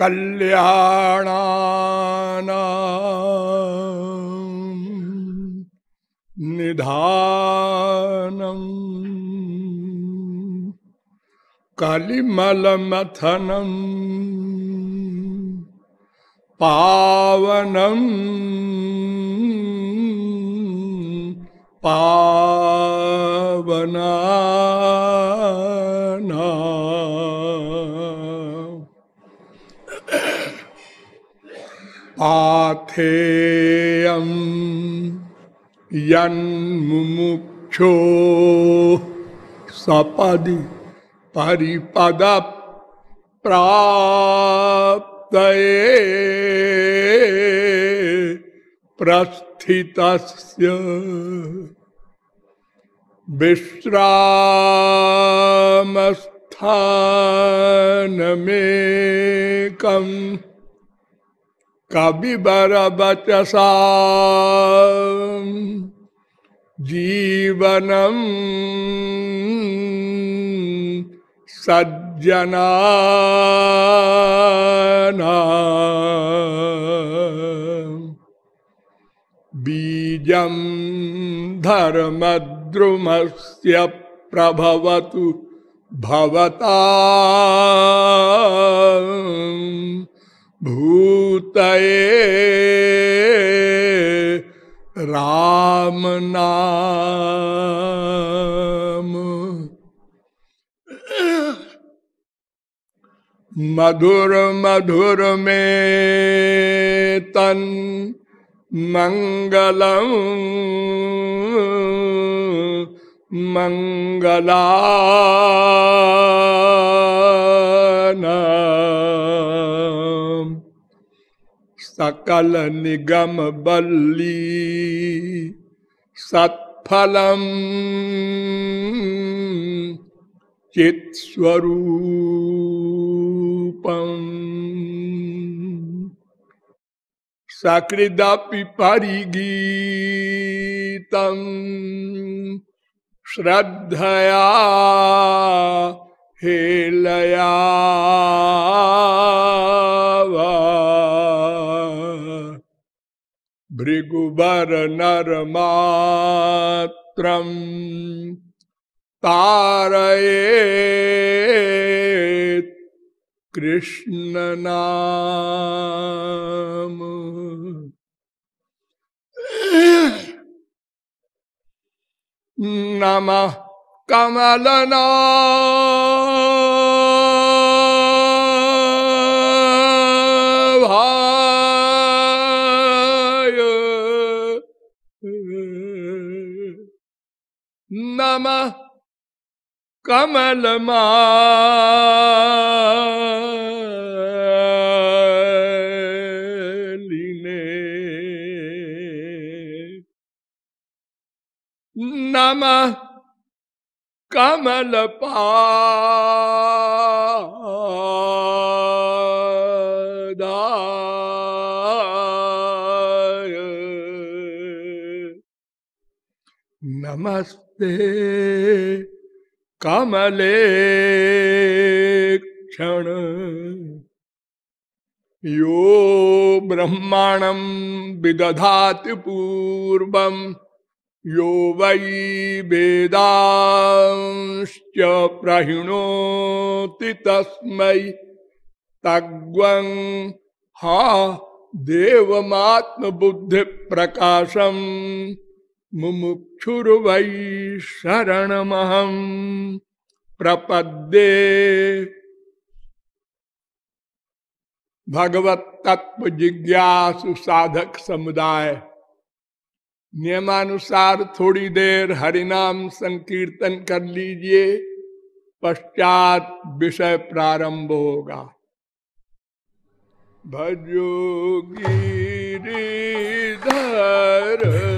कल्याणा निधानम् कलिमलमथनम् पावनम् पावना पाथेयं यन्मुमुक्षो सपदि परिपद प्राप्त प्रस्थितस्य विश्रामस्थानमेकम् कविबर बचसा जीवनम सज्जना बीजम धर्मद्रुमस्य प्रभवतु भवता भूतये राम नाम मधुर मधुर में तन मंगलम मंगला। सकल निगम बल्ली सत्फलम चित्स्वरूपम। सकृदपि परिगीतम। श्रद्धया हेलया भृगुबर नर मात्रम तारये कृष्ण नाम नमः कमलना नम कमल मालिने। नम कमल पादाय। नमस्ते कमले क्षण यो ब्रह्माणं विदधाति पूर्वम् यो वै वेदांश्च प्रहिणोति तस्मै। तग्वं हा देवमात्मबुद्धिप्रकाशम्। मुमुक्षुर्वै शरणमहं प्रपद्ये। भगवत तत्व जिज्ञासु साधक समुदाय, नियमानुसार थोड़ी देर हरिनाम संकीर्तन कर लीजिए, पश्चात विषय प्रारंभ होगा। भजोगी गिरिधर।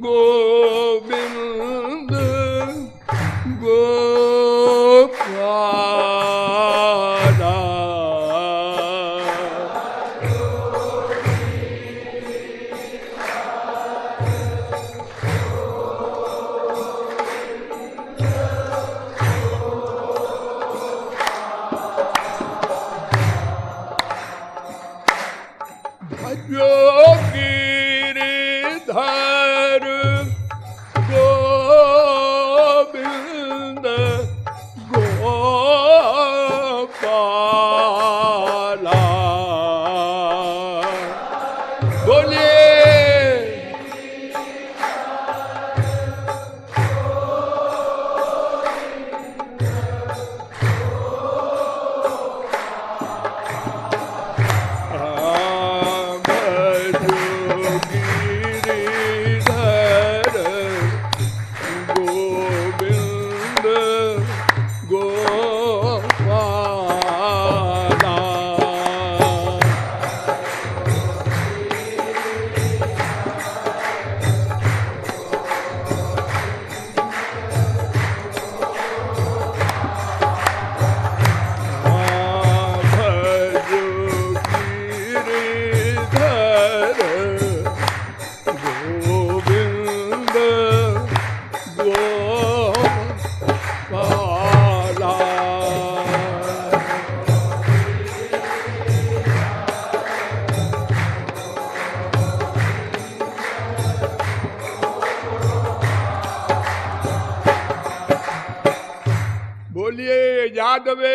go.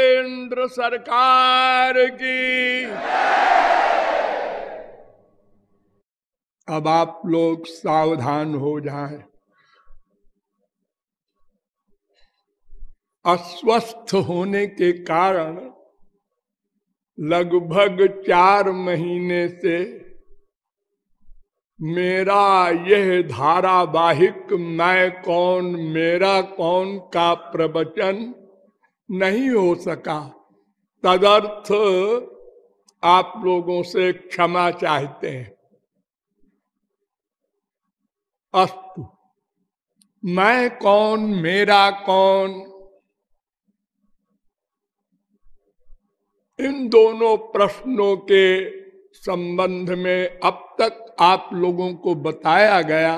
यादवेंद्र सरकार की अब आप लोग सावधान हो जाएँ। अस्वस्थ होने के कारण लगभग चार महीने से मेरा यह धारावाहिक, मैं कौन, मेरा कौन का प्रवचन नहीं हो सका। तदर्थ आप लोगों से क्षमा चाहते हैं। अस्तु, मैं कौन, मेरा कौन? इन दोनों प्रश्नों के संबंध में अब तक आप लोगों को बताया गया,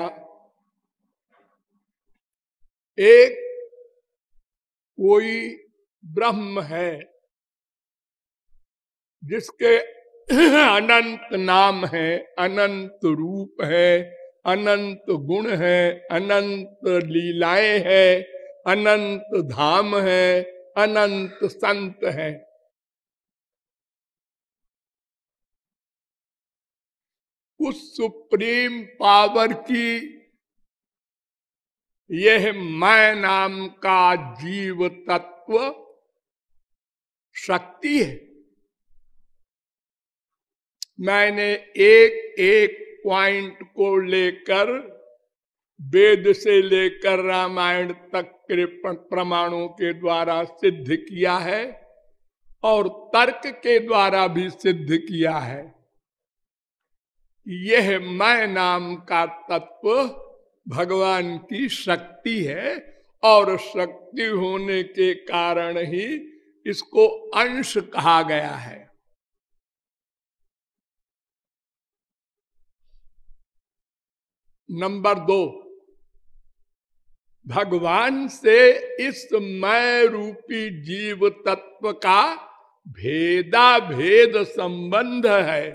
एक कोई ब्रह्म है, जिसके अनंत नाम है, अनंत रूप है, अनंत गुण है, अनंत लीलाएँ है, अनंत धाम है, अनंत संत है। उस सुप्रीम पावर की यह मैं नाम का जीव तत्व शक्ति है। मैंने एक एक पॉइंट को लेकर, वेद से लेकर रामायण तक के प्रमाणों के द्वारा सिद्ध किया है और तर्क के द्वारा भी सिद्ध किया है। यह मैं नाम का तत्व भगवान की शक्ति है और शक्ति होने के कारण ही इसको अंश कहा गया है। नंबर दो, भगवान से इस मैं रूपी जीव तत्व का भेदा भेद संबंध है।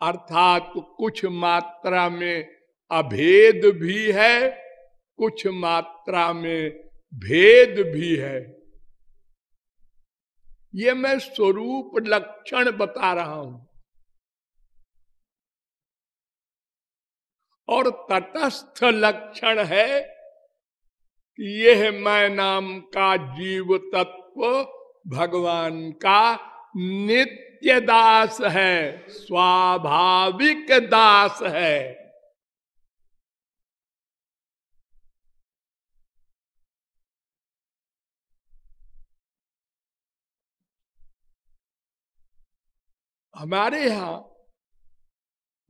अर्थात कुछ मात्रा में अभेद भी है, कुछ मात्रा में भेद भी है। ये मैं स्वरूप लक्षण बता रहा हूँ। और तटस्थ लक्षण है कि यह मैं नाम का जीव तत्व भगवान का नित्य दास है, स्वाभाविक दास है। हमारे यहाँ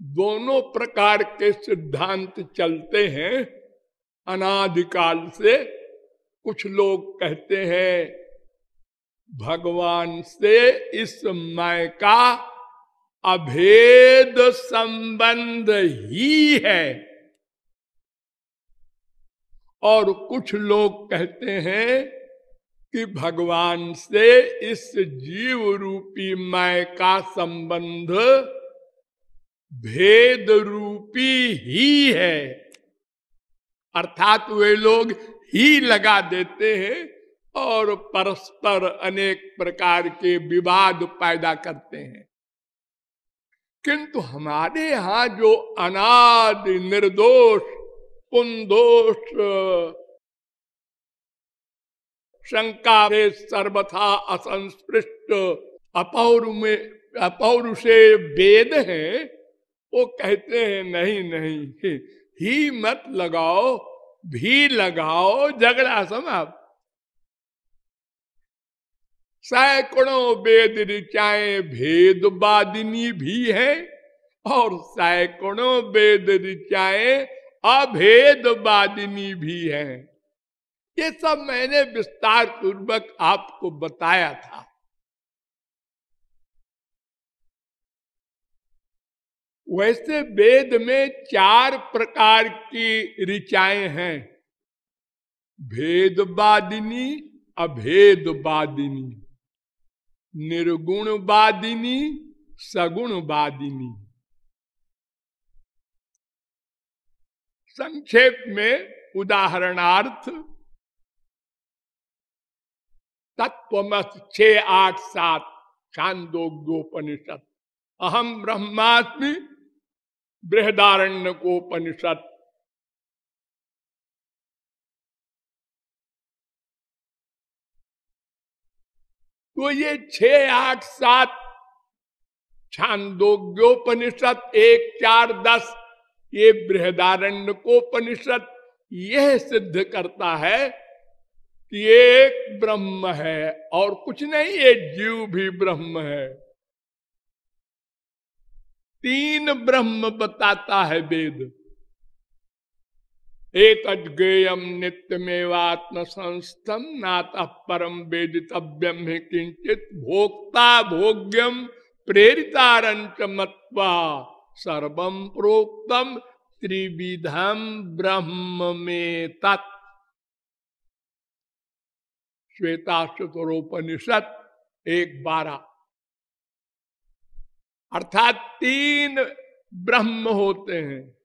दोनों प्रकार के सिद्धांत चलते हैं। अनादिकाल से कुछ लोग कहते हैं, भगवान से इस मय का अभेद संबंध ही है। और कुछ लोग कहते हैं कि भगवान से इस जीव रूपी मय का संबंध भेद रूपी ही है। अर्थात वे लोग ही लगा देते हैं और परस्पर अनेक प्रकार के विवाद पैदा करते हैं। किंतु हमारे यहाँ जो अनाद निर्दोष पुनदोष शंका में सर्वथा असंस्पृष्ट। अपौर में अपौर अपौरुषे वेद है, वो कहते हैं, नहीं नहीं, ही मत लगाओ, भी लगाओ झगड़ा समाप्त। सैकड़ों वेद ऋचाएँ, भेदवादिनी भी है, और सैकड़ों वेद ऋचाए, अभेदवादिनी भी है। ये सब मैंने विस्तार पूर्वक आपको बताया था। वैसे वेद में चार प्रकार की ऋचाएँ हैं। भेदवादिनी, अभेदवादिनी, निर्गुणवादिनी, सगुणवादिनी। संक्षेप में उदाहरणार्थ तत्वमस छ आठ सात छांदोग्योपनिषद अहम ब्रह्मास्मि बृहदारण्य कोपनिषद तो ये छ आठ सात छांदोग्योपनिषद एक चार दस, ये बृहदारण्य को कोपनिषद यह सिद्ध करता है कि एक ब्रह्म है और कुछ नहीं ये जीव भी ब्रह्म है। तीन ब्रह्म बताता है वेद। एक अज्ञेयम नित्यमेवात्म संस्थम नाता परम वेदितव्यम है किंचित भोक्ता भोग्यम प्रेरितारंच मत्वा सर्वम प्रोक्तम त्रिविधम ब्रह्म में तत्। श्वेता चतुरोपनिषद एक बारह अर्थात तीन ब्रह्म होते हैं।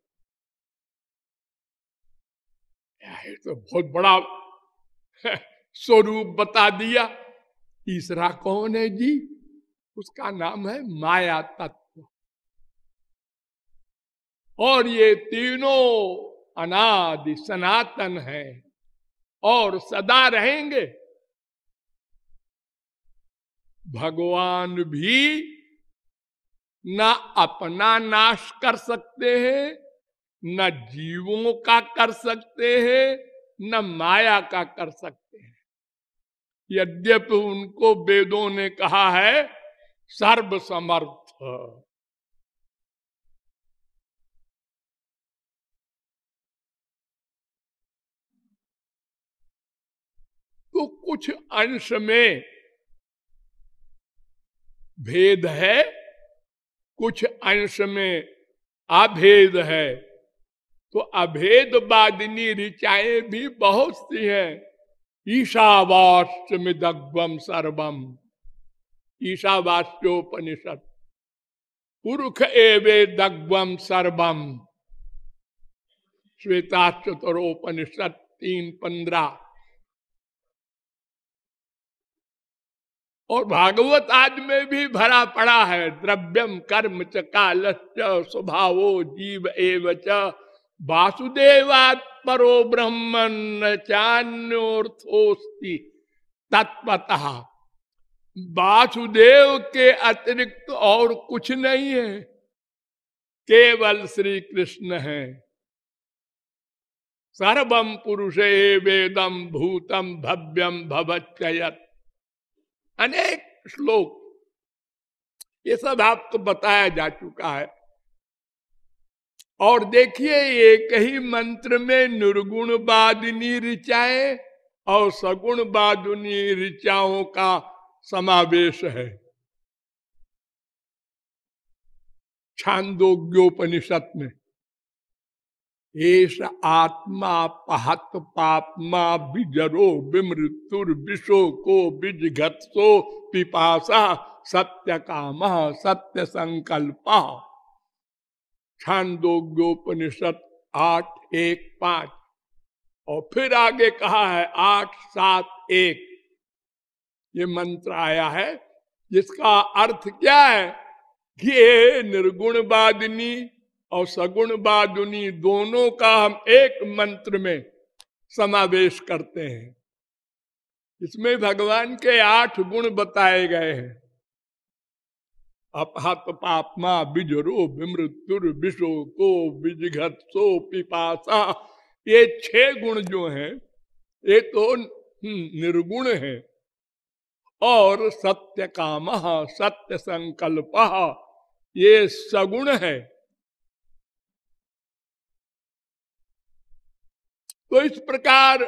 ये तो बहुत बड़ा स्वरूप बता दिया। तीसरा कौन है जी? उसका नाम है माया तत्व। और ये तीनों अनादि सनातन है और सदा रहेंगे। भगवान भी न अपना नाश कर सकते हैं, न जीवों का कर सकते हैं, न माया का कर सकते हैं। यद्यपि उनको वेदों ने कहा है सर्व समर्थ तो कुछ अंश में भेद है? कुछ अंश में अभेद है। तो अभेद बादिनी ऋचाएँ भी बहुत सी हैं। दग्वम सर्वम। ईशावास्योपनिषद पुरुष एवे दग्वम सर्वम। श्वेता चतुरोपनिषद तीन पंद्रह। और भागवत आज में भी भरा पड़ा है। द्रव्यम कर्म च काल स्वभावो जीव एव च वासुदेवात परो ब्रह्मन चान्योर्थोस्ति तत्वतः वासुदेव के अतिरिक्त और कुछ नहीं है। केवल श्री कृष्ण है। सर्वम पुरुषे वेदम भूतम भव्यम भवचयत अनेक श्लोक। ये सब आपको बताया जा चुका है। और देखिए, एक ही मंत्र में निर्गुण बादिनी ऋचाए और सगुण बादुनी ऋचाओं का समावेश है। छांदोग्योपनिषद में। एश आत्मा पहत पापमा बिजरो विमृत्युर विशो को बिजघत्सो पिपासा सत्य काम सत्य संकल्प छांदोग्योपनिषद आठ एक पाँच। और फिर आगे कहा है, आठ सात एक। ये मंत्र आया है, जिसका अर्थ क्या है? ये निर्गुण बादिनी और सगुण बादुनी दोनों का हम एक मंत्र में समावेश करते हैं। इसमें भगवान के आठ गुण बताए गए हैं। अपहत पापमा बिजरो विमृत्युर विशो को बिजघत सो पिपासा। ये छह गुण जो हैं, ये तो निर्गुण है। और सत्य काम, सत्य संकल्प, ये सगुण है। तो इस प्रकार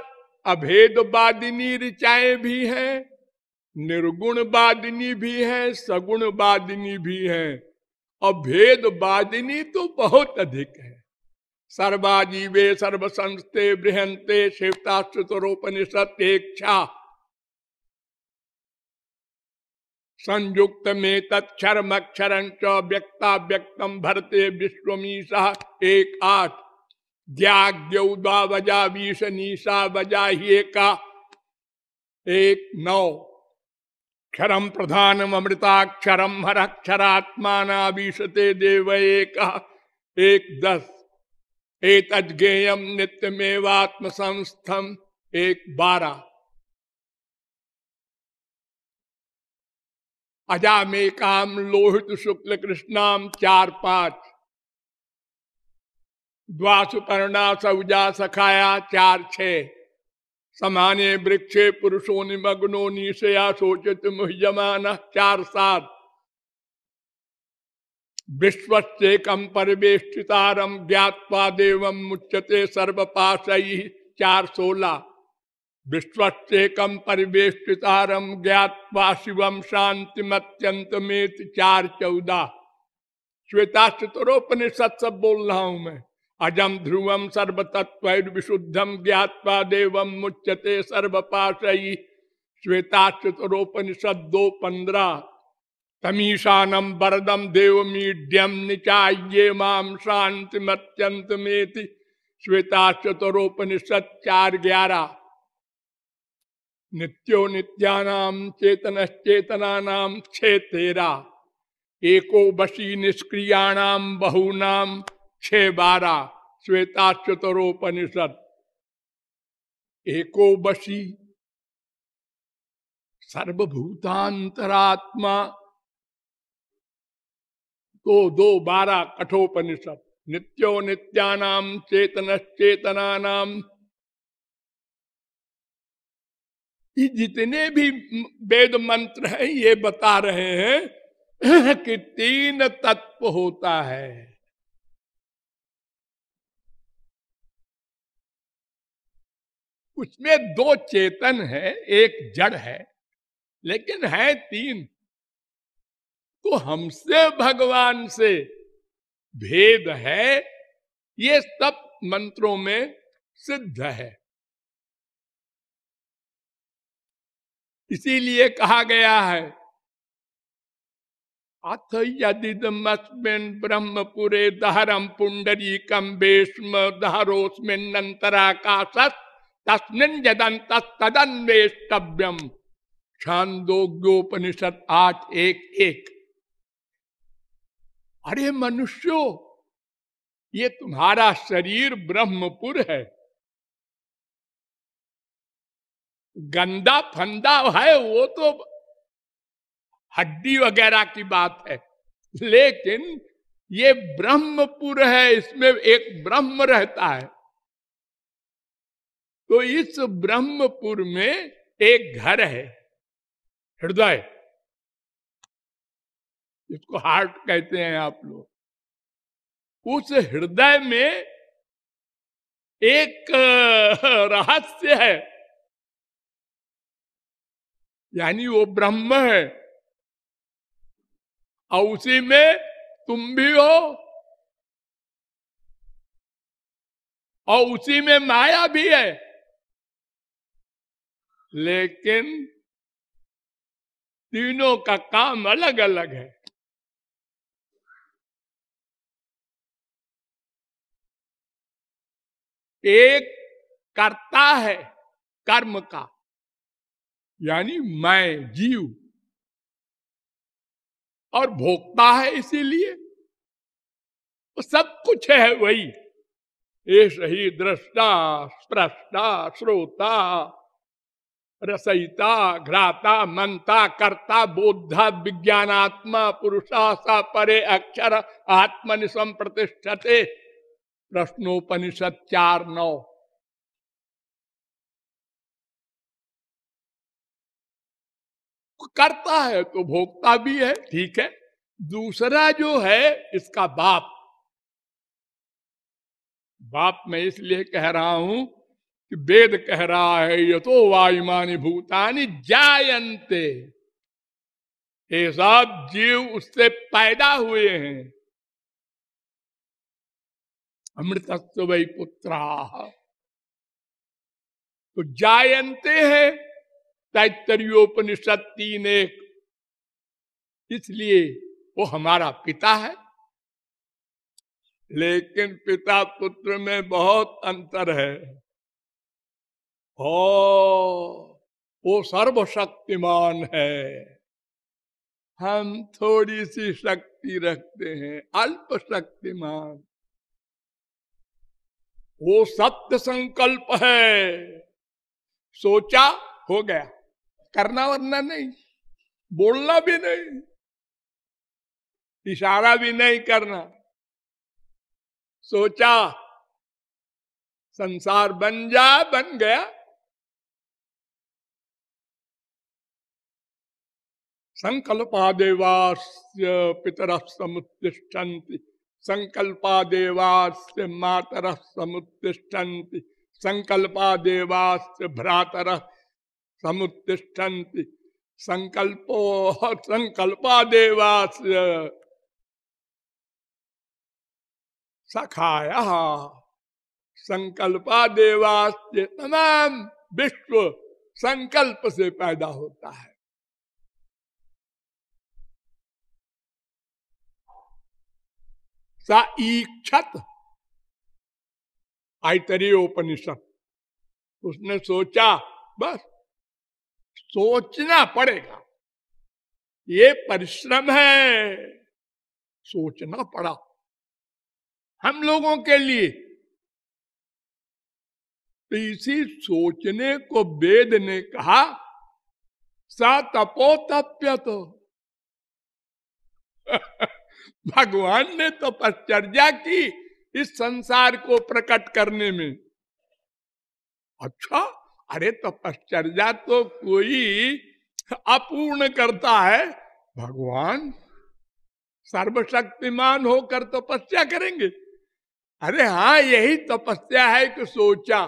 अभेदवादिनी ऋचाएँ भी हैं निर्गुण वादिनी भी है सगुण वादिनी भी है। और भेद वादिनी तो बहुत अधिक है। सर्वाजीवे सर्व संस्थे बृहंते शिवताश्रुतरोपनिषद इच्छा संयुक्त में तत्म अक्षर व्यक्ता व्यक्तम भरते विश्वमीशा एक आठ। ज्ञाग्यौदा बजा बीस नीसा बजा ही का एक नौ। क्षरम प्रधानम अमृताक्षरम हर अक्षरात्मा बीसते देव एक। दस। एक अज्ञेयम नित्यमेवात्म संस्थम एक बारह अजामे काम लोहित शुक्ल कृष्णाम चार पाँच द्वासुपर्णा सौजा सखाया चार छ। समाने वृक्षे पुरुषो निमग्नो निशया सोचित मुह्यमान चार सात। विश्वचेकम परिवेष्टितारम ज्ञावा देव मुच्यते सर्वपाश चार सोलह विश्वचेकम परिवेष्टितारम ज्ञावा शिवम शांतिमत्यंत में चार चौदह श्वेता चतुरोपनिषद सब बोल रहा हूँ मैं। अजम ध्रुवम सर्वतत्व विशुद्धम ज्ञावा देवम मुच्यते सर्वपाशयी श्वेताश्चतरोपनिषद दो पंद्रह तमीशानम वरदम देव मीड्यम निचाये माम शांति मत्यंत में श्वेताश्चतरोपनिषद चार ग्यारह नित्यो नित्यानाम चेतन चेतना छे तेरा एको बशी निष्क्रियाणाम बहुनाम छह बारह श्वेता चतुरोपनिषद एको बशी सर्वभूतांतरात्मा तो दो बारह कठोपनिषद, नित्यो नित्यानाम चेतन नाम जितने भी वेद मंत्र हैं, ये बता रहे हैं कि तीन तत्व होता है। उसमें दो चेतन है, एक जड़ है, लेकिन है तीन। तो हमसे भगवान से भेद है, ये सब मंत्रों में सिद्ध है। इसीलिए कहा गया है, अथ यदिदमस्मिन ब्रह्मपुरे दहरम पुंडरी कम बेस्म दहरोस्मिन अंतराकाशत तस्मिन जदंत तदन्वेष्टव्यम छांदोग्योपनिषद आठ एक एक। अरे मनुष्यो, ये तुम्हारा शरीर ब्रह्मपुर है। गंदा फंदा है, वो तो हड्डी वगैरह की बात है। लेकिन ये ब्रह्मपुर है, इसमें एक ब्रह्म रहता है। तो इस ब्रह्मपुर में एक घर है। हृदय। इसको हार्ट कहते हैं आप लोग। उस हृदय में एक रहस्य है। यानी वो ब्रह्म है। और उसी में तुम भी हो। और उसी में माया भी है। लेकिन तीनों का काम अलग अलग है। एक करता है कर्म का, यानी मैं जीव। और भोगता है इसीलिए। तो सब कुछ है वही। ये सही दृष्टा स्प्रष्टा श्रोता। रसयिता, घ्राता मनता कर्ता बोधा विज्ञानात्मा, पुरुषा, सा परे अक्षर आत्मनिशम प्रतिष्ठते। प्रश्नोपनिषद चार नौ। करता है तो भोगता भी है, ठीक है। दूसरा जो है, इसका बाप। बाप मैं इसलिए कह रहा हूँ कि वेद कह रहा है ये तो वायुमानी भूतानी जायंते ये सब जीव उससे पैदा हुए हैं। अमृत वही पुत्रा। तो जायंते हैं तैतरियोपनिषद तीन एक। इसलिए वो हमारा पिता है। लेकिन पिता पुत्र में बहुत अंतर है। ओ वो सर्वशक्तिमान है। हम थोड़ी सी शक्ति रखते हैं अल्प शक्तिमान वो सत्य संकल्प है। सोचा हो गया, करना वरना नहीं, बोलना भी नहीं, इशारा भी नहीं करना। सोचा, संसार बन जा, बन गया संकल्पादेवास्य पितर समुत्तिष्ठन्ति। संकल्पादेवास्य मातर समुत्तिष्ठन्ति। संकल्पादेवास्य भ्रातर समुत्तिष्ठन्ति। संकल्पो संकल्पादेवास्य सखाया। संकल्पादेवास्य तमाम विश्व संकल्प से पैदा होता है। सा ईक्षत। आयतरी उपनिषद। उसने सोचा, बस, सोचना पड़ेगा। ये परिश्रम है, सोचना पड़ा। हम लोगों के लिए। तो इसी सोचने को वेद ने कहा, सा तपो तप्य तो भगवान ने तो तपश्चर्या की इस संसार को प्रकट करने में। अच्छा अरे तपश्चर्या तो कोई अपूर्ण करता है। भगवान सर्वशक्तिमान होकर तपस्या तो करेंगे। अरे हाँ यही तपस्या है कि सोचा।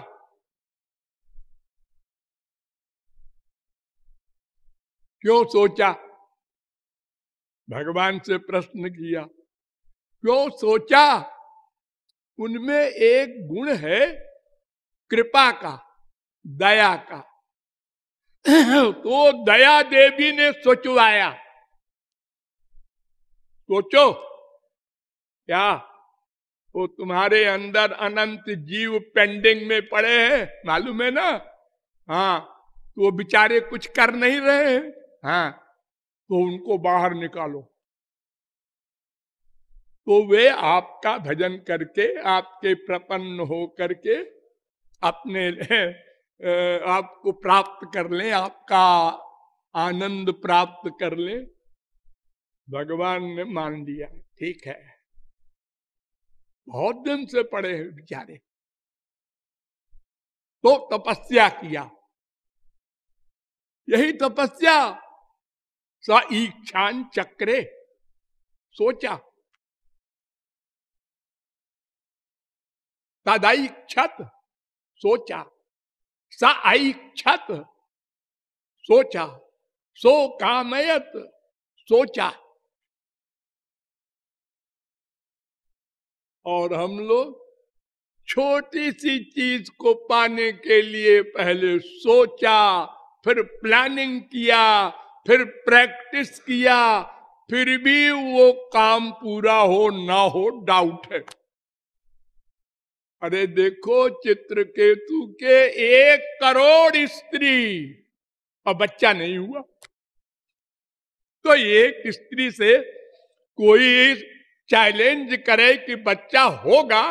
क्यों सोचा? भगवान से प्रश्न किया, क्यों सोचा? उनमें एक गुण है कृपा का, दया का। तो दया देवी ने सोचवाया, सोचो, क्या वो तुम्हारे अंदर अनंत जीव पेंडिंग में पड़े हैं? मालूम है ना? हाँ तो वो बेचारे कुछ कर नहीं रहे हैं। हाँ तो उनको बाहर निकालो। तो वे आपका भजन करके, आपके प्रपन्न हो करके अपने आपको प्राप्त कर ले, आपका आनंद प्राप्त कर ले। भगवान ने मान लिया, ठीक है। बहुत दिन से पड़े हैं बेचारे। तो तपस्या किया। यही तपस्या स इच्छान चक्रे। सोचा। तदैक्षत सोचा। स ऐक्षत सोचा। सो कामयत। सोचा। और हम लोग छोटी सी चीज़ को पाने के लिए पहले सोचा, फिर प्लानिंग किया फिर प्रैक्टिस किया, फिर भी वो काम पूरा हो ना हो डाउट है। अरे देखो चित्रकेतु के एक करोड़ स्त्री और बच्चा नहीं हुआ। तो एक स्त्री से कोई चैलेंज करे कि बच्चा होगा,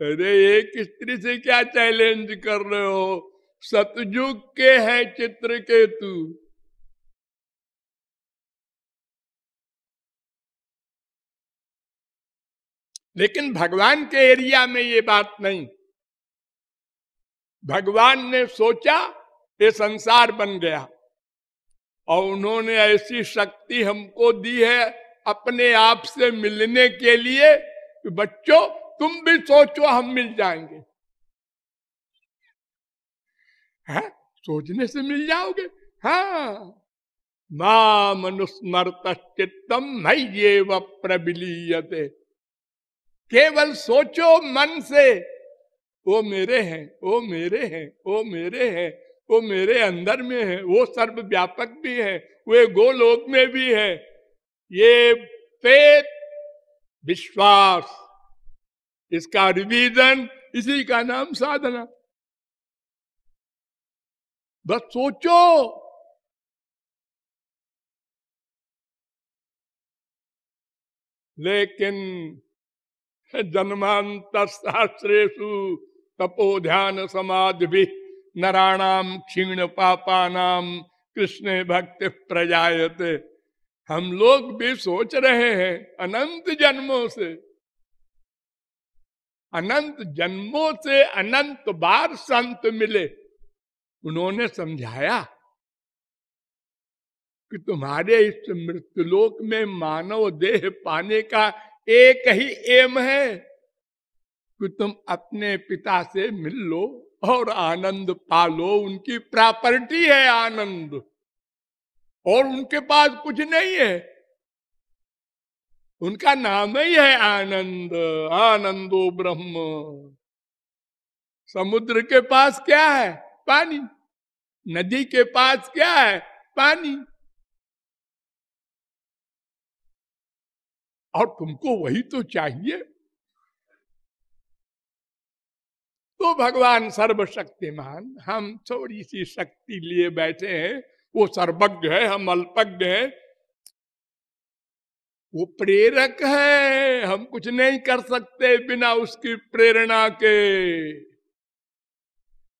अरे एक स्त्री से क्या चैलेंज कर रहे हो? सतयुग के हैं चित्र लेकिन भगवान के एरिया में ये बात नहीं। भगवान ने सोचा ये संसार बन गया और उन्होंने ऐसी शक्ति हमको दी है अपने आप से मिलने के लिए बच्चों, तुम भी सोचो हम मिल जाएँगे। है? सोचने से मिल जाओगे? हाँ। माँ मनुस्मृत चित्तम मई ये व प्रबिलीयते। केवल सोचो मन से वो मेरे हैं वो मेरे हैं वो मेरे हैं वो मेरे अंदर में है, वो सर्व व्यापक भी है, वे गोलोक में भी है। ये फेथ विश्वास, इसका रिवीजन इसी का नाम साधना। बस सोचो। लेकिन जन्मांत शास्त्रेशु तपो ध्यान समाधि भी नराणाम क्षीण पापा नाम कृष्ण भक्ति प्रजायते। हम लोग भी सोच रहे हैं अनंत जन्मों से। अनंत जन्मों से अनंत बार संत मिले। उन्होंने समझाया कि तुम्हारे इस मृत्युलोक में मानव देह पाने का एक ही एम है। कि तुम अपने पिता से मिल लो और आनंद पालो, उनकी प्रॉपर्टी है आनंद। और उनके पास कुछ नहीं है। उनका नाम ही है आनंद, आनंदो ब्रह्म। समुद्र के पास क्या है? पानी। नदी के पास क्या है? पानी। और तुमको वही तो चाहिए। तो भगवान सर्वशक्तिमान, हम थोड़ी सी शक्ति लिए बैठे हैं। वो सर्वज्ञ है, हम अल्पज्ञ है। वो प्रेरक है, हम कुछ नहीं कर सकते बिना उसकी प्रेरणा के।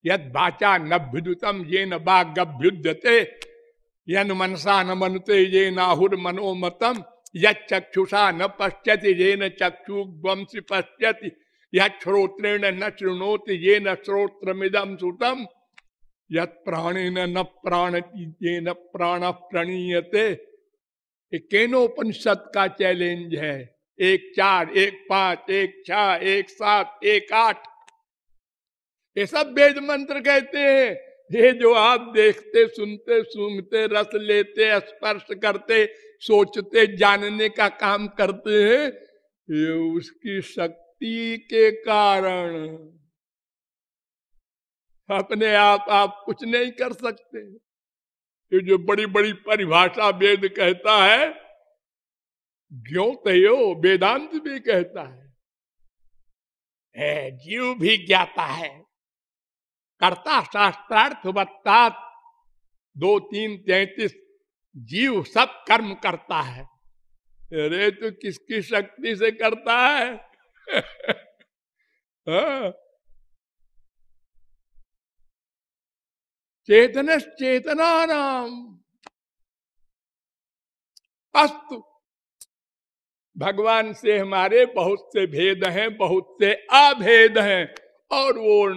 यद बाचा नभ्युतम ये न बागभ्युद्यते यन मनसा न मनते, ये नाहुर मनोमतम यक्षुषा न पश्यति ये न चक्षु वंशी पश्यति। यह श्रोत्रेण न शृणोति ये न श्रोत्रमिदम सुतम। प्राणी न प्राण न प्राण प्रणीयते। केनोपनिषद का चैलेंज है? एक चार, एक पाँच, एक छ, एक सात, एक आठ। ये सब वेद मंत्र कहते हैं। ये जो आप देखते, सुनते सुनते रस लेते, स्पर्श करते सोचते, जानने का काम करते हैं, ये उसकी शक्ति के कारण। अपने आप आप कुछ नहीं कर सकते। ये जो बड़ी बड़ी परिभाषा वेद कहता है ज्यो तयो वेदांत भी कहता है। जीव भी ज्ञाता है। कर्ता शास्त्रार्थ बत्ता दो तीन तैतीस जीव सब कर्म करता है। अरे, तू किसकी शक्ति से करता है? हाँ। चेतन चेतना नाम अस्तु। भगवान से हमारे बहुत से भेद हैं, बहुत से अभेद हैं, और वो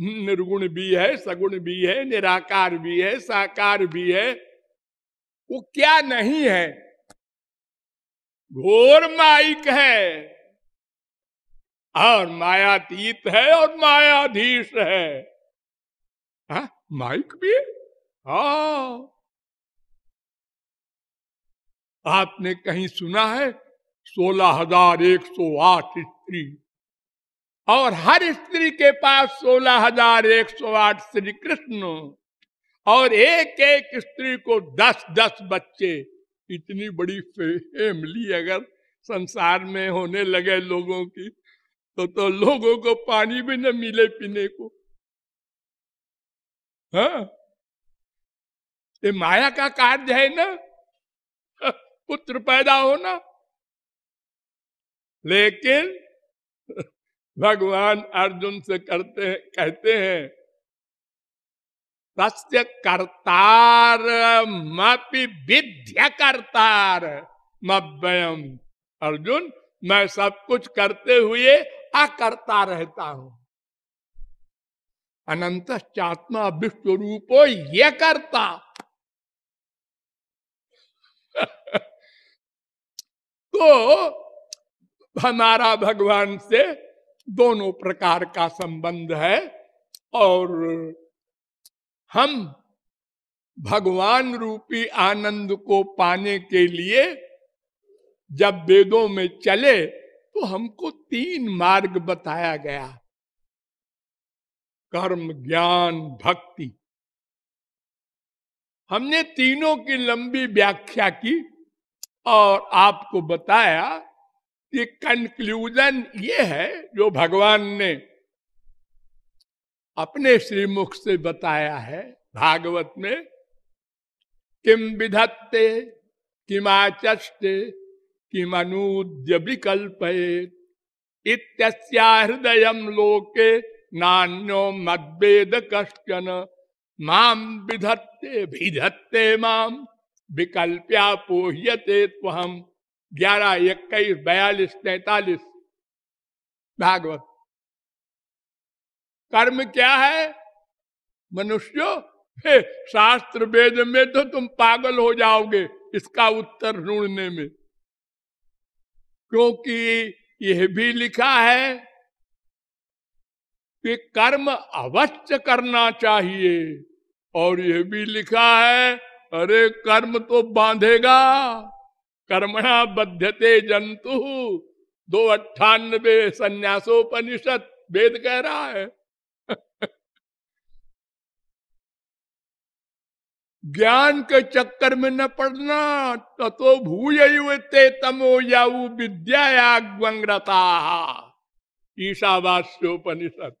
निर्गुण भी है, सगुण भी है, निराकार भी है, साकार भी है। वो क्या नहीं है? घोर माइक है। और मायातीत है और मायाधीश है। हा? माइक भी? हा। आपने कहीं सुना है? सोलह हज़ार एक सौ आठ स्त्री। और हर स्त्री के पास सोलह हज़ार एक सौ आठ श्री कृष्ण। और एक एक स्त्री को दस दस बच्चे। इतनी बड़ी फैमिली अगर संसार में होने लगे लोगों की तो तो लोगों को पानी भी न मिले पीने को। हाँ? ये माया का कार्य है ना? पुत्र पैदा होना। लेकिन भगवान अर्जुन से करते हैं, कहते हैं सत्य करतार मपि विद्य करतार। मव्यम अर्जुन, मैं सब कुछ करते हुए अकर्ता रहता हूँ। अनंत चात्मा विश्व रूपो ये करता। तो हमारा भगवान से दोनों प्रकार का संबंध है और हम भगवान रूपी आनंद को पाने के लिए जब वेदों में चले तो हमको तीन मार्ग बताया गया। कर्म, ज्ञान, भक्ति। हमने तीनों की लंबी व्याख्या की और आपको बताया कि कंक्लूजन ये है जो भगवान ने अपने श्रीमुख से बताया है भागवत में, किम विधत्ते किमाचस्ते किमनूद्य विकल्प हृदय लोके नान्यो मद्वेद कश्चन माम विधत्ते विधत्ते माम विकल्प्या पोह्यते हम ग्यारह, इक्कीस, बयालीस, तैतालीस। भागवत। कर्म क्या है? मनुष्य शास्त्र वेद में तो तुम पागल हो जाओगे इसका उत्तर ढूँढने में। क्योंकि यह भी लिखा है कि कर्म अवश्य करना चाहिए, और यह भी लिखा है, अरे कर्म तो बांधेगा। कर्मणा बध्यते जंतु। दो अट्ठानबे संन्यासोपनिषद वेद कह रहा है। ज्ञान के चक्कर में न पड़ना तो, तो भूये तमो याऊ विद्याग्रता ईशावास्योपनिषद।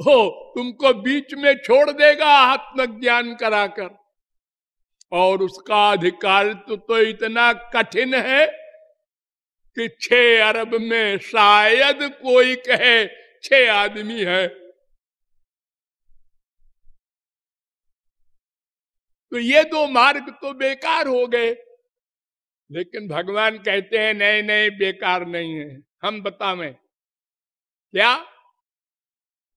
हो तुमको बीच में छोड़ देगा आत्मज्ञान कराकर। और उसका अधिकार तो, तो इतना कठिन है कि छह अरब में शायद कोई कहे छह आदमी है। तो ये दो मार्ग तो बेकार हो गए। लेकिन भगवान कहते हैं, नहीं नहीं, बेकार नहीं है। हम बतावे, क्या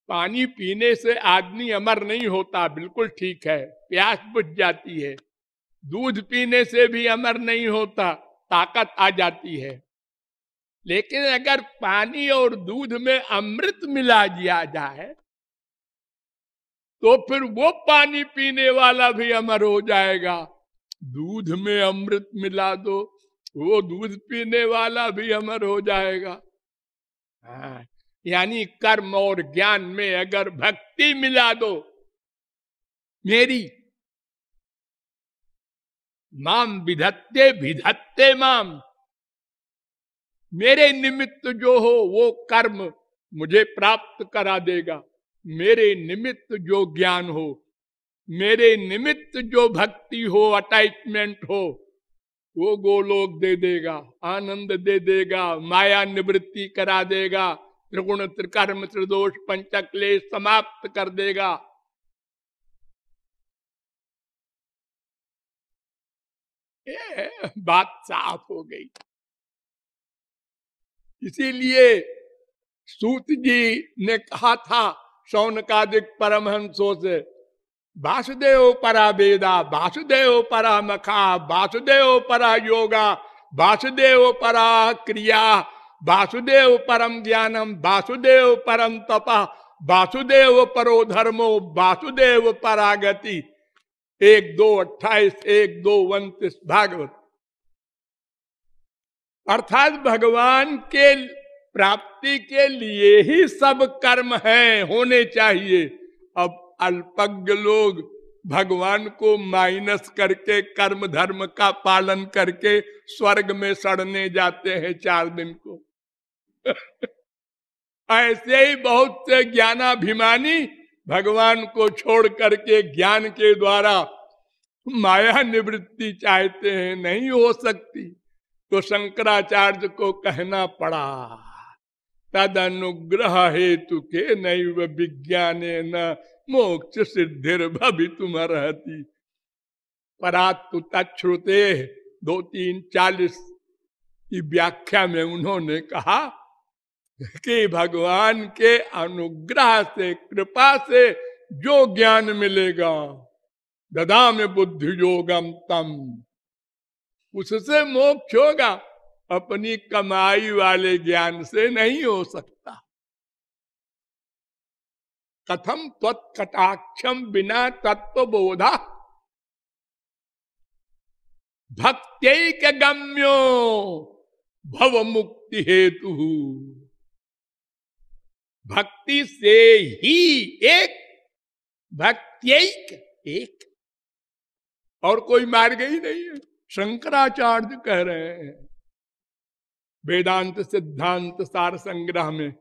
पानी पीने से आदमी अमर नहीं होता? बिल्कुल ठीक है, प्यास बुझ जाती है। दूध पीने से भी अमर नहीं होता, ताकत आ जाती है। लेकिन अगर पानी और दूध में अमृत मिला दिया जाए तो फिर वो पानी पीने वाला भी अमर हो जाएगा। दूध में अमृत मिला दो वो दूध पीने वाला भी अमर हो जाएगा। हाँ, यानी कर्म और ज्ञान में अगर भक्ति मिला दो मेरी माम विधत्ते विधत्ते माम मेरे निमित्त जो हो वो कर्म मुझे प्राप्त करा देगा। मेरे निमित्त जो ज्ञान हो, मेरे निमित्त जो भक्ति हो अटैचमेंट हो, वो गोलोक दे देगा, आनंद दे देगा, माया निवृत्ति करा देगा, त्रिगुण, त्रिकर्म, त्रिदोष, पंचक्लेश समाप्त कर देगा। बात साफ़ हो गई। इसीलिए सूत जी ने कहा था सौनकादिक परमहंसों से, वासुदेव परा वेदा, वासुदेव परा मखा, वासुदेव परा योगा, वासुदेव परा क्रिया, वासुदेव परम ज्ञानम, वासुदेव परम तपा, वासुदेव परो धर्मो, वासुदेव परागति एक, दो, अट्ठाईस, एक, दो, उन्तीस, भागवत। अर्थात भगवान के प्राप्ति के लिए ही सब कर्म हैं, होने चाहिए। अब अल्पज्ञ लोग भगवान को माइनस करके कर्म धर्म का पालन करके स्वर्ग में सड़ने जाते हैं चार दिन को। ऐसे ही बहुत से ज्ञानाभिमानी भगवान को छोड़ करके ज्ञान के द्वारा माया निवृत्ति चाहते हैं, नहीं हो सकती। तो शंकराचार्य को कहना पड़ा। तद अनुग्रह हेतु के नैव विज्ञान न मोक्ष सिद्धिर भवि तुम रहती परातु तछ्रुते दो तीन चालीस की व्याख्या में उन्होंने कहा कि भगवान के अनुग्रह से, कृपा से जो ज्ञान मिलेगा ददा में बुद्धि योगम तम। उससे मोक्ष होगा। अपनी कमाई वाले ज्ञान से नहीं हो सकता। कथम त्वत्कटाक्षम बिना तत्व बोधा। भक्त्यक गम्यो भव मुक्ति हेतु। भक्ति से ही एक, भक्त्यक एक। और कोई मार्ग ही नहीं है। शंकराचार्य कह रहे हैं। वेदांत सिद्धांत सार संग्रह में।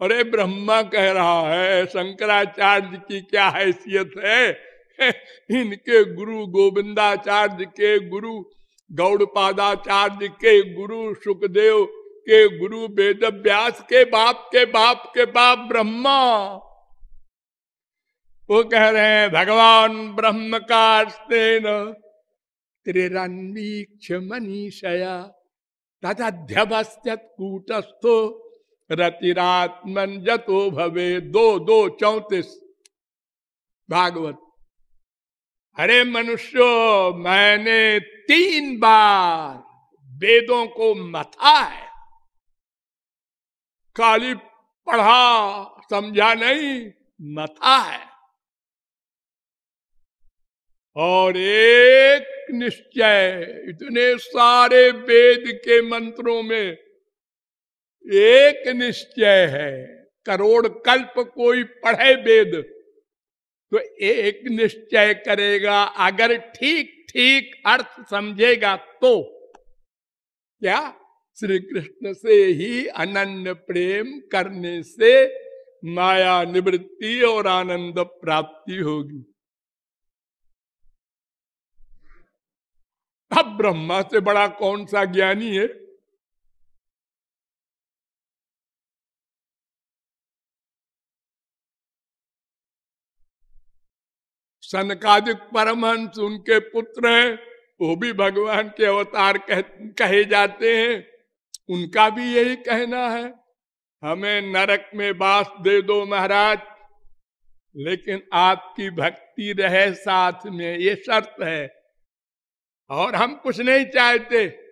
अरे ब्रह्मा कह रहा है, शंकराचार्य की क्या हैसियत है? इनके गुरु गोविंदाचार्य के गुरु, गौड़पादाचार्य के गुरु, सुखदेव के गुरु वेद व्यास के बाप के बाप के बाप ब्रह्मा। वो कह रहे हैं, भगवान ब्रह्म का त्रिरन्वीक्ष मनीषया। कूटस्थो रतिरात्मन जतो भवे दो दो, चौतीस। भागवत। अरे मनुष्य, मैंने तीन बार वेदों को मथा है। खाली पढ़ा, समझा नहीं, मथा है। और एक निश्चय, इतने सारे वेद के मंत्रों में एक निश्चय है, करोड़ कल्प कोई पढ़े वेद तो एक निश्चय करेगा, अगर ठीक ठीक अर्थ समझेगा तो। क्या? श्री कृष्ण से ही अनन्य प्रेम करने से माया निवृत्ति और आनंद प्राप्ति होगी। अब ब्रह्मा से बड़ा कौन सा ज्ञानी है? सनकादिक परमहंस उनके पुत्र हैं वो भी भगवान के अवतार कह, कहे जाते हैं। उनका भी यही कहना है हमें नरक में बास दे दो महाराज लेकिन आपकी भक्ति रहे साथ में ये शर्त है। और हम कुछ नहीं चाहते।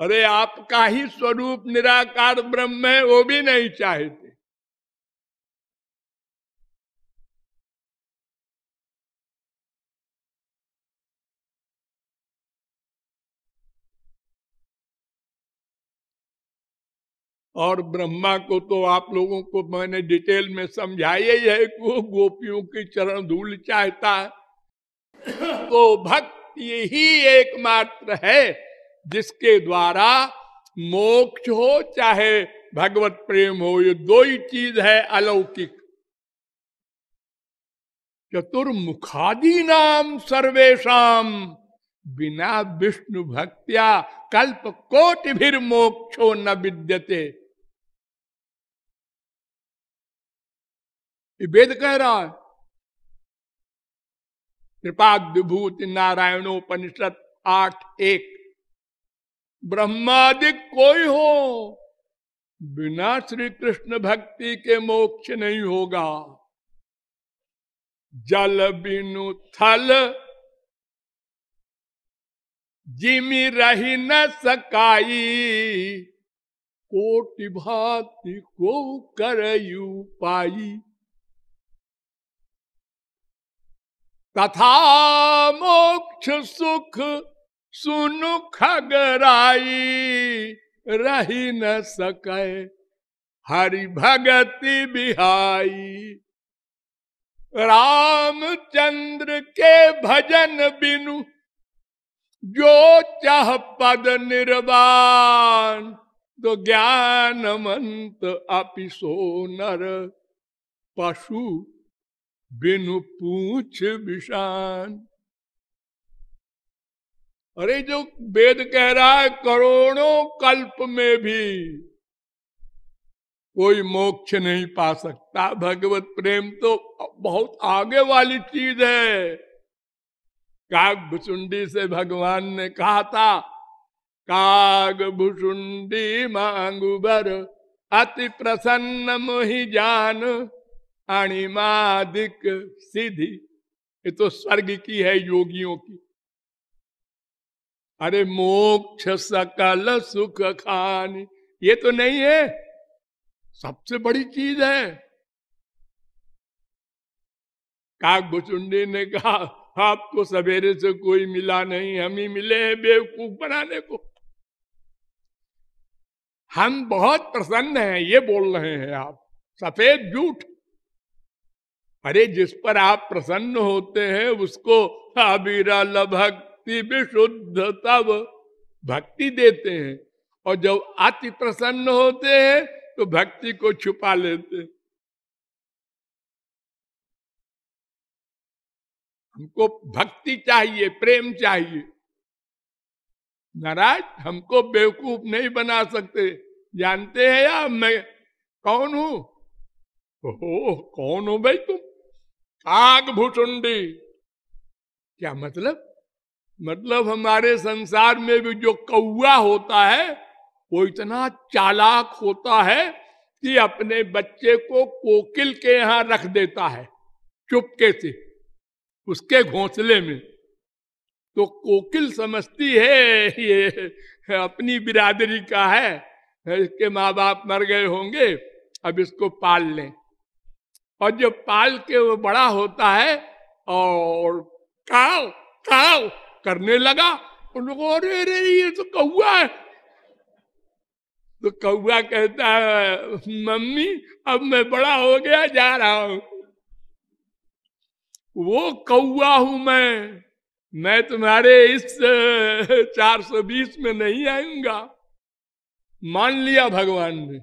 अरे, आपका ही स्वरूप निराकार ब्रह्म है, वो भी नहीं चाहते। और ब्रह्मा को तो आप लोगों को मैंने डिटेल में समझाया ही है कि वो गोपियों की चरण धूल चाहता है। तो भक्ति ही एकमात्र है जिसके द्वारा मोक्ष हो, चाहे भगवत प्रेम हो, ये दो ही चीज़ है, अलौकिक। चतुर्मुखादी नाम सर्वेशम बिना विष्णु भक्त्या कल्प कोटि भी मोक्षो न विद्यते। वेद कह रहा है कृपा विभूति नारायणोपनिषद आठ एक। ब्रह्मादिक कोई हो, बिना श्री कृष्ण भक्ति के मोक्ष नहीं होगा। जल बिनु थल, जिमी रही न सकाई। कोटि भाति को करयू पाई। तथा मोक्ष सुख सुनु खगराई रही न सके। हरि भगति बिहाई। रामचंद्र के भजन बिनु, जो चाह पद निर्वाण तो ज्ञान ज्ञानमंत अपिसो नर पशु बिनु पूछ विषान अरे जो वेद कह रहा है, करोड़ों कल्प में भी कोई मोक्ष नहीं पा सकता। भगवत प्रेम तो बहुत आगे वाली चीज़ है। काग भुसुंडी से भगवान ने कहा था काग भुसुंडी मांगू बर, अति प्रसन्न मोहि जान। अणिमादिक सिद्धि। ये तो स्वर्ग की है योगियों की। अरे मोक्ष सकल सुख खान, ये तो नहीं है। सबसे बड़ी चीज़ है। काक भुचुंडी ने कहा, आपको सवेरे से कोई मिला नहीं, हम ही मिले हैं बेवकूफ़ बनाने को। हम बहुत प्रसन्न हैं, ये बोल रहे हैं आप। सफ़ेद झूठ अरे जिस पर आप प्रसन्न होते हैं, उसको अविरल भक्ति विशुद्ध तब भक्ति देते हैं। और जब अति प्रसन्न होते हैं तो भक्ति को छुपा लेते हैं। हमको भक्ति चाहिए, प्रेम चाहिए। नाराज़, हमको बेवकूफ़ नहीं बना सकते। जानते हैं या मैं कौन हूँ? ओ कौन हो भाई तुम? आग भूसुंडी क्या मतलब? मतलब हमारे संसार में भी जो कौआ होता है, वो इतना चालाक होता है कि अपने बच्चे को कोकिल के यहाँ रख देता है, चुपके से, उसके घोंसले में। तो कोकिल समझती है, ये अपनी बिरादरी का है, इसके माँ बाप मर गए होंगे, अब इसको पाल लें। और जब पाल के वो बड़ा होता है और काव काव करने लगा। उन लोगों अरे अरे, ये तो कौआ है। तो कौआ कहता है, मम्मी, अब मैं बड़ा हो गया, जा रहा हूँ। वो कौआ हूँ मैं। मैं तुम्हारे इस 420 में नहीं आऊँगा। मान लिया भगवान ने।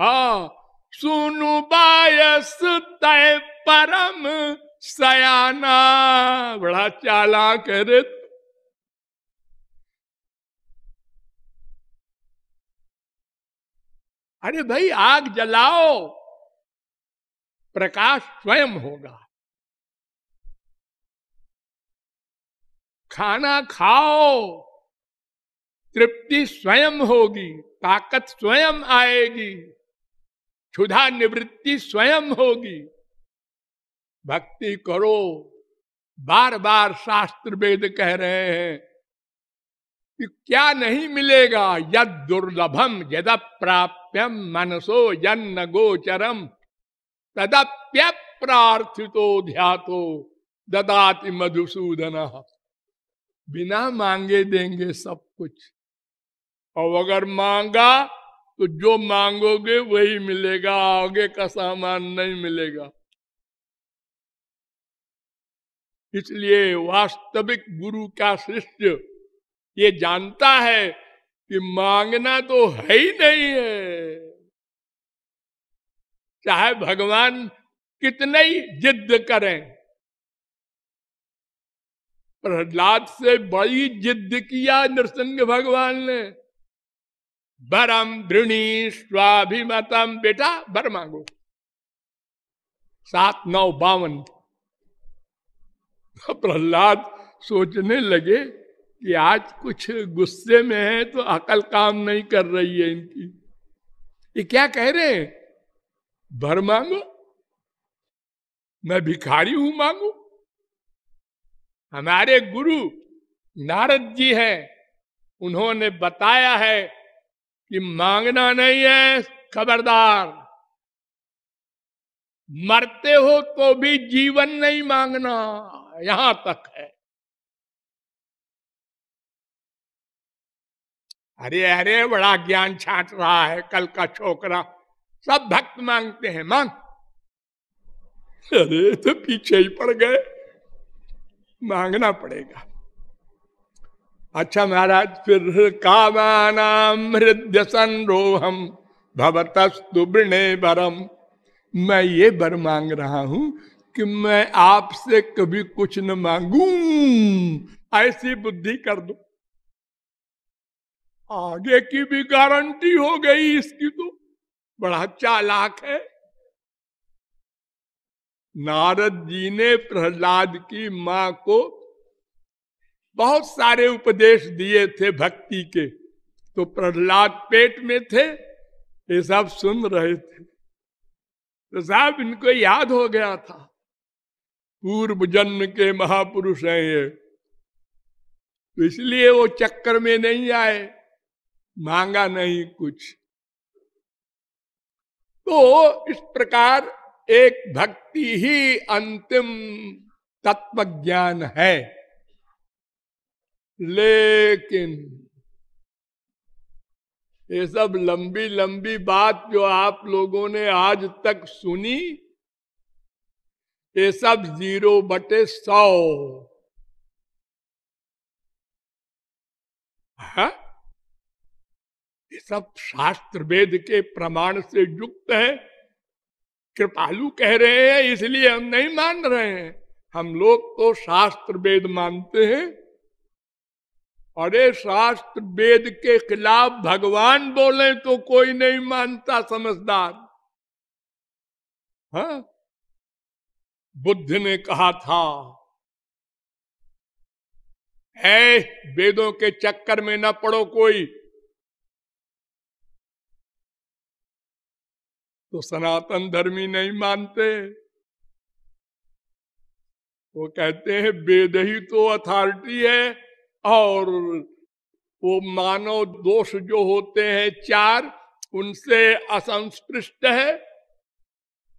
हा सुनु बायस तय परम सयाना। बड़ा चाला करे अरे भाई, आग जलाओ। प्रकाश स्वयं होगा। खाना खाओ। तृप्ति स्वयं होगी, ताकत स्वयं आएगी। क्षुधा निवृत्ति स्वयं होगी। भक्ति करो। बार बार शास्त्र वेद कह रहे हैं कि क्या नहीं मिलेगा? यद दुर्लभम, यद प्राप्यम मनसो जन्न गोचरम। तदप्य प्रार्थितो ध्यातो, ददाति मधुसूदन। बिना मांगे देंगे सब कुछ। और अगर मांगा तो जो मांगोगे वही मिलेगा आगे का सामान नहीं मिलेगा। इसलिए वास्तविक गुरु का शिष्य ये जानता है कि मांगना तो है ही नहीं है। चाहे भगवान कितने ही जिद करें, प्रहलाद से बड़ी जिद किया नृसिंह भगवान ने। बरम दृणी स्वाभिमतम बेटा, बर मांगो. सात नौ बावन. प्रहलाद सोचने लगे कि आज कुछ गुस्से में है तो अकल काम नहीं कर रही है इनकी। ये क्या कह रहे हैं? भर मांगो। मैं भिखारी हूँ, मांगू। हमारे गुरु नारद जी हैं। उन्होंने बताया है कि मांगना नहीं है, खबरदार। मरते हो तो भी जीवन नहीं मांगना, यहाँ तक है। अरे अरे, बड़ा ज्ञान छाट रहा है कल का छोकरा। सब भक्त मांगते हैं, मांग। अरे तो पीछे ही पड़ गए। मांगना पड़ेगा। अच्छा महाराज, फिर कामानाम हृदय संरोहम भवतस्तु वृणे बरम मैं ये बर मांग रहा हूँ कि मैं आपसे कभी कुछ न मांगू। ऐसी बुद्धि कर दो। आगे की भी गारंटी हो गई इसकी तो। बड़ा चालाक है। नारद जी ने प्रहलाद की माँ को बहुत सारे उपदेश दिए थे भक्ति के। तो प्रहलाद पेट में थे, ये सब सुन रहे थे। तो साहब, इनको याद हो गया था। पूर्व जन्म के महापुरुष हैं ये। तो इसलिए वो चक्कर में नहीं आए, मांगा नहीं कुछ। तो इस प्रकार एक भक्ति ही अंतिम तत्व ज्ञान है। लेकिन ये सब लंबी लंबी बात जो आप लोगों ने आज तक सुनी, ये सब ज़ीरो बटे सौ। है? ये सब शास्त्र वेद के प्रमाण से युक्त है। कृपालु कह रहे हैं, इसलिए हम नहीं मान रहे हैं। हम लोग तो शास्त्र वेद मानते हैं। अरे शास्त्र वेद के खिलाफ भगवान बोले तो कोई नहीं मानता, समझदार। हा? बुद्ध ने कहा था है वेदों के चक्कर में न पड़ो कोई। तो सनातन धर्मी नहीं मानते। वो कहते हैं, वेद ही तो अथॉरिटी है। और वो मानव दोष जो होते हैं चार, उनसे असंस्पृष्ट है।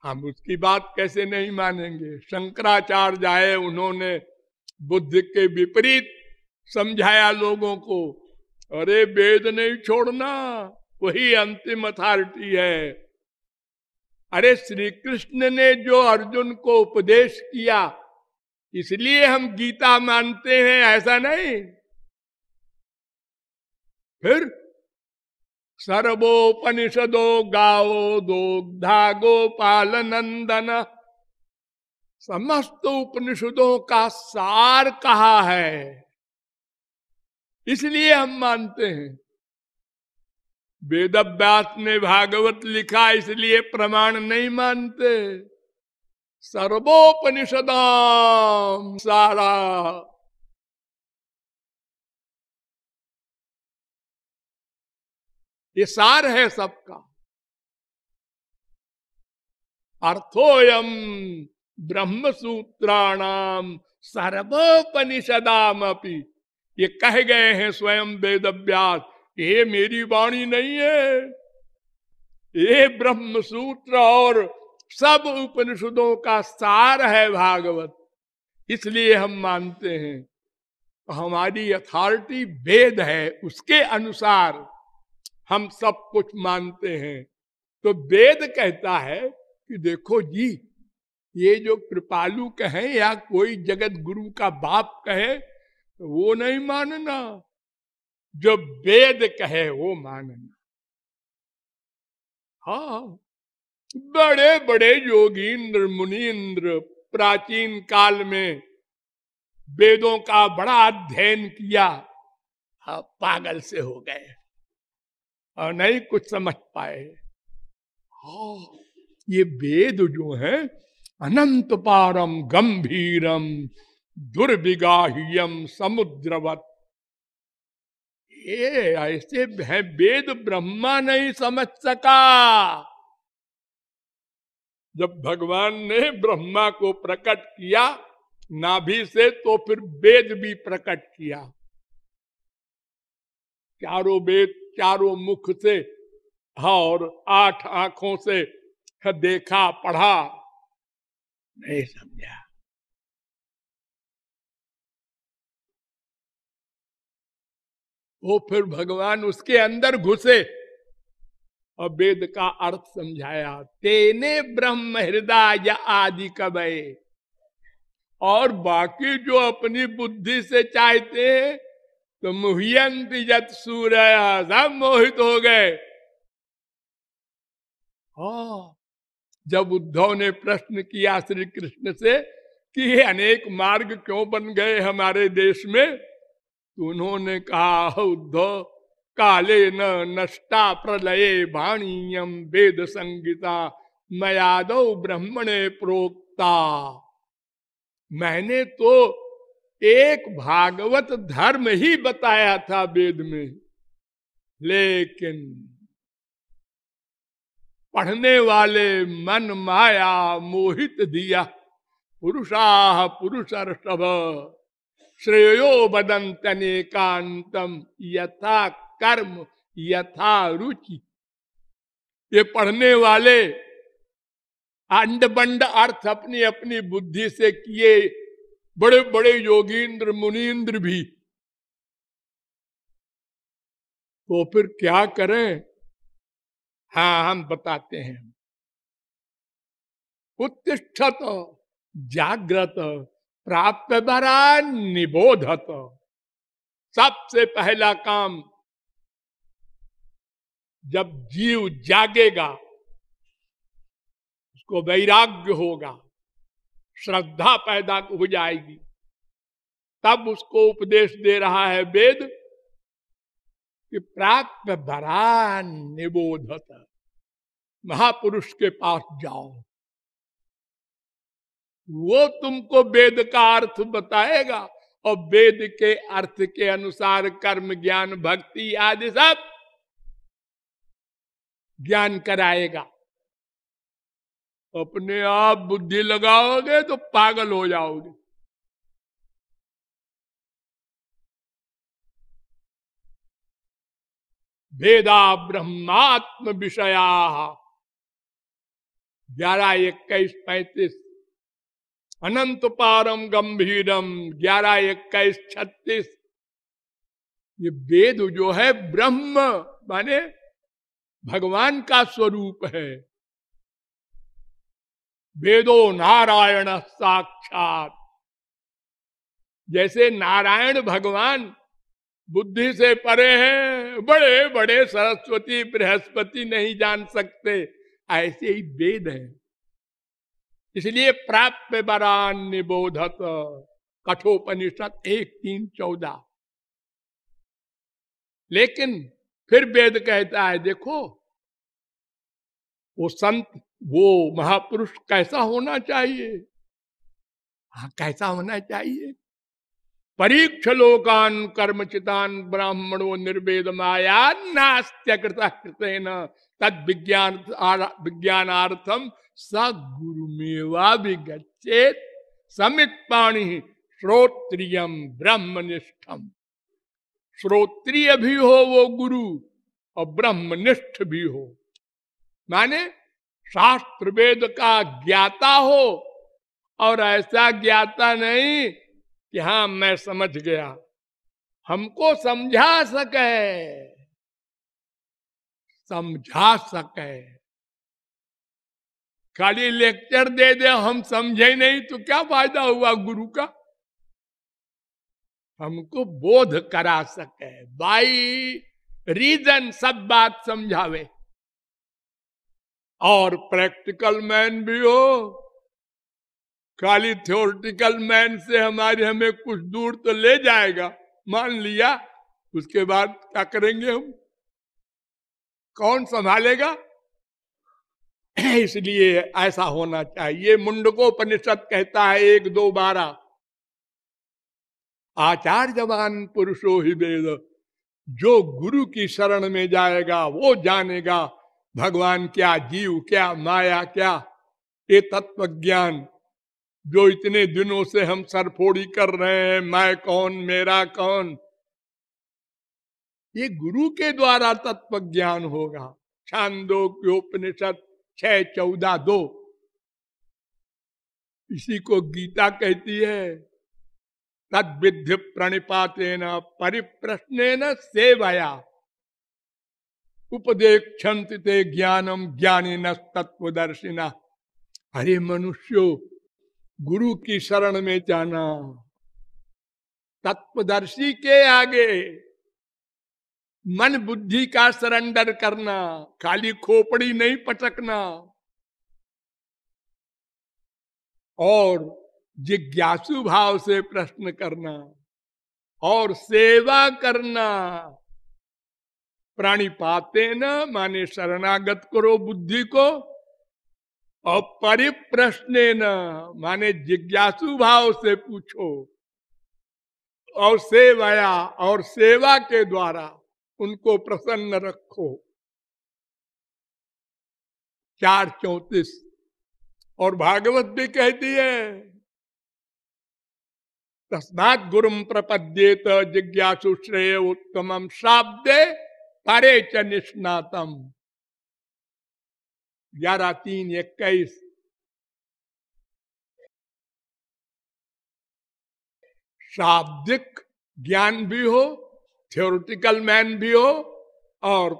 हम उसकी बात कैसे नहीं मानेंगे? शंकराचार्य आए, उन्होंने बुद्ध के विपरीत समझाया लोगों को, अरे, वेद नहीं छोड़ना, वही अंतिम अथॉरिटी है। अरे श्री कृष्ण ने जो अर्जुन को उपदेश किया इसलिए हम गीता मानते हैं, ऐसा नहीं। फिर सर्वोपनिषदो गाओ दोग्धा गोपाल नंदन, समस्त उपनिषदों का सार कहा है? इसलिए हम मानते हैं। वेद व्यास ने भागवत लिखा, इसलिए प्रमाण नहीं मानते। सर्वोपनिषदाम, सारा। ये सार है सबका। अर्थोयम ब्रह्म सूत्राणाम सर्वोपनिषदाम अपनी ये कह गए हैं स्वयं वेद व्यास ये मेरी वाणी नहीं है। ये ब्रह्म सूत्र और सब उपनिषदों का सार है भागवत। इसलिए हम मानते हैं तो हमारी अथॉरिटी वेद है, उसके अनुसार हम सब कुछ मानते हैं। तो वेद कहता है कि देखो जी, ये जो कृपालु कहे या कोई जगत गुरु का बाप कहे, वो नहीं मानना। जो वेद कहे, वो मानना। हाँ बड़े बड़े योगींद्र मुनीन्द्र प्राचीन काल में वेदों का बड़ा अध्ययन किया हाँ पागल से हो गए और नहीं कुछ समझ पाए। हाँ ये वेद जो है, अनंत पारम, गंभीरम, दुर्विगाह्यम, समुद्रवत। ये ऐसे है, वेद ब्रह्मा नहीं समझ सका। जब भगवान ने ब्रह्मा को प्रकट किया, नाभि से तो फिर वेद भी प्रकट किया। चारों वेद चारों मुख से और आठ आँखों से देखा, पढ़ा। नहीं समझा। वो फिर भगवान उसके अंदर घुसे। और वेद का अर्थ समझाया, तेने ब्रह्म हृदय आदि कबे और बाकी जो अपनी बुद्धि से चाहते हैं तो मुहियंत जत सूर्य, सब मोहित हो गए। हाँ जब उद्धव ने प्रश्न किया श्री कृष्ण से कि अनेक मार्ग क्यों बन गए हमारे देश में तो उन्होंने कहा उद्धव काले न नष्टा प्रलय वाणीयम वेद संगीता मयादव ब्रह्मणे प्रोक्ता। मैंने तो एक भागवत धर्म ही बताया था वेद में, लेकिन पढ़ने वाले मन माया मोहित दिया, पुरुषा पुरुषर्षभ, श्रेयो बदंतनेकांतम यथा कर्म यथा रुचि ये पढ़ने वाले अंड बंड अर्थ अपनी अपनी बुद्धि से किए बड़े बड़े योगींद्र मुनीन्द्र भी। तो फिर क्या करें? हाँ हम बताते हैं। उत्तिष्ठत जागृत प्राप्त बरा निबोधत। सबसे पहला काम जब जीव जागेगा, उसको वैराग्य होगा, श्रद्धा पैदा हो जाएगी। तब उसको उपदेश दे रहा है वेद कि प्राप्त बरा निबोधत, महापुरुष के पास जाओ। वो तुमको वेद का अर्थ बताएगा और वेद के अर्थ के अनुसार कर्म, ज्ञान, भक्ति आदि सब ज्ञान कराएगा। अपने आप बुद्धि लगाओगे तो पागल हो जाओगे। वेदा ब्रह्मात्म विषया। ग्यारह इक्कीस पैतीस। अनंत पारम गंभीरम। ग्यारह इक्कीस छत्तीस। ये वेद जो है ब्रह्म, माने भगवान का स्वरूप है। वेदो नारायण साक्षात। जैसे नारायण भगवान बुद्धि से परे हैं बड़े बड़े सरस्वती, बृहस्पति नहीं जान सकते, ऐसे ही वेद है। इसलिए प्राप्त बरान निबोधत, कठोपनिषद एक तीन चौदह। लेकिन फिर वेद कहता है, देखो, वो संत, वो महापुरुष कैसा होना चाहिए? हाँ कैसा होना चाहिए? परीक्ष लोकान कर्मचितान ब्राह्मणो निर्वेद माया नास्त्य कृत तद विज्ञान विज्ञानार्थम स गुरुमेवा विगछेत समित पाणी श्रोत्रियम ब्रह्मनिष्ठम। श्रोत्रिय भी हो वो गुरु, और ब्रह्मनिष्ठ भी हो। माने शास्त्र वेद का ज्ञाता हो, और ऐसा ज्ञाता नहीं कि हाँ मैं समझ गया। हमको समझा सके। समझा सके। खाली लेक्चर दे दे, हम समझे नहीं तो क्या फ़ायदा हुआ गुरु का? हमको बोध करा सके। बाई रीजन सब बात समझावे। और प्रैक्टिकल मैन भी हो, खाली थियोरिटिकल मैन से हमारे हमें कुछ दूर तो ले जाएगा। मान लिया, उसके बाद क्या करेंगे हम? कौन संभालेगा? इसलिए ऐसा होना चाहिए। मुंडकोपनिषद कहता है, एक दो बारह। आचार जवान पुरुषो ही वेद। जो गुरु की शरण में जाएगा, वो जानेगा, भगवान क्या जीव, क्या माया, क्या ये तत्व ज्ञान जो इतने दिनों से हम सरफोड़ी कर रहे हैं, मैं कौन, मेरा कौन? ये गुरु के द्वारा तत्व ज्ञान होगा। छांदो उपनिषद छ चौदह दो। इसी को गीता कहती है तद विधि प्रणिपातेन परिप्रश्न सेवया। उपदेक्षंत ते ज्ञानम ज्ञानी न तत्वदर्शिना अरे मनुष्यो, गुरु की शरण में जाना। तत्वदर्शी के आगे, मन बुद्धि का सरेंडर करना, खाली खोपड़ी नहीं पटकना। और जिज्ञासु भाव से प्रश्न करना और सेवा करना। प्राणी पाते न, माने शरणागत करो बुद्धि को। और परिप्रश्न न, माने जिज्ञासु भाव से पूछो। और सेवाया और सेवा के द्वारा उनको प्रसन्न रखो। चार चौतीस। और भागवत भी कहती है तस्मात गुरुम प्रपद्येत, जिज्ञासु श्रेय उत्तम शाब्दे परे च निष्णातम। ग्यारह तीन इक्कीस। शाब्दिक ज्ञान भी हो थियोरिटिकल मैन भी हो, और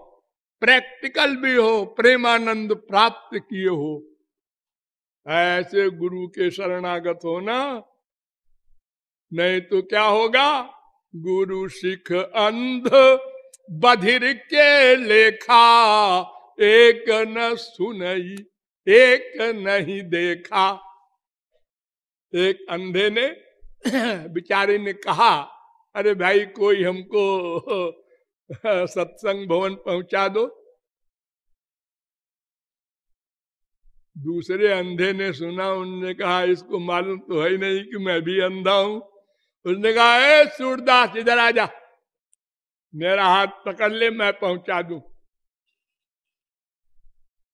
प्रैक्टिकल भी हो, प्रेमानंद प्राप्त किए हो। ऐसे गुरु के शरणागत हो ना नहीं तो क्या होगा? गुरु सिख अंध, बधिर के लेखा, एक न सुनई, एक नहीं देखा। एक अंधे ने बिचारे ने कहा, अरे भाई, कोई हमको सत्संग भवन पहुँचा दो। दूसरे अंधे ने सुना, उनने कहा, इसको मालूम तो है नहीं कि मैं भी अंधा हूँ। उसने कहा, ए, सूरदास, इधर आ जा। मेरा हाथ पकड़ ले, मैं पहुँचा दू।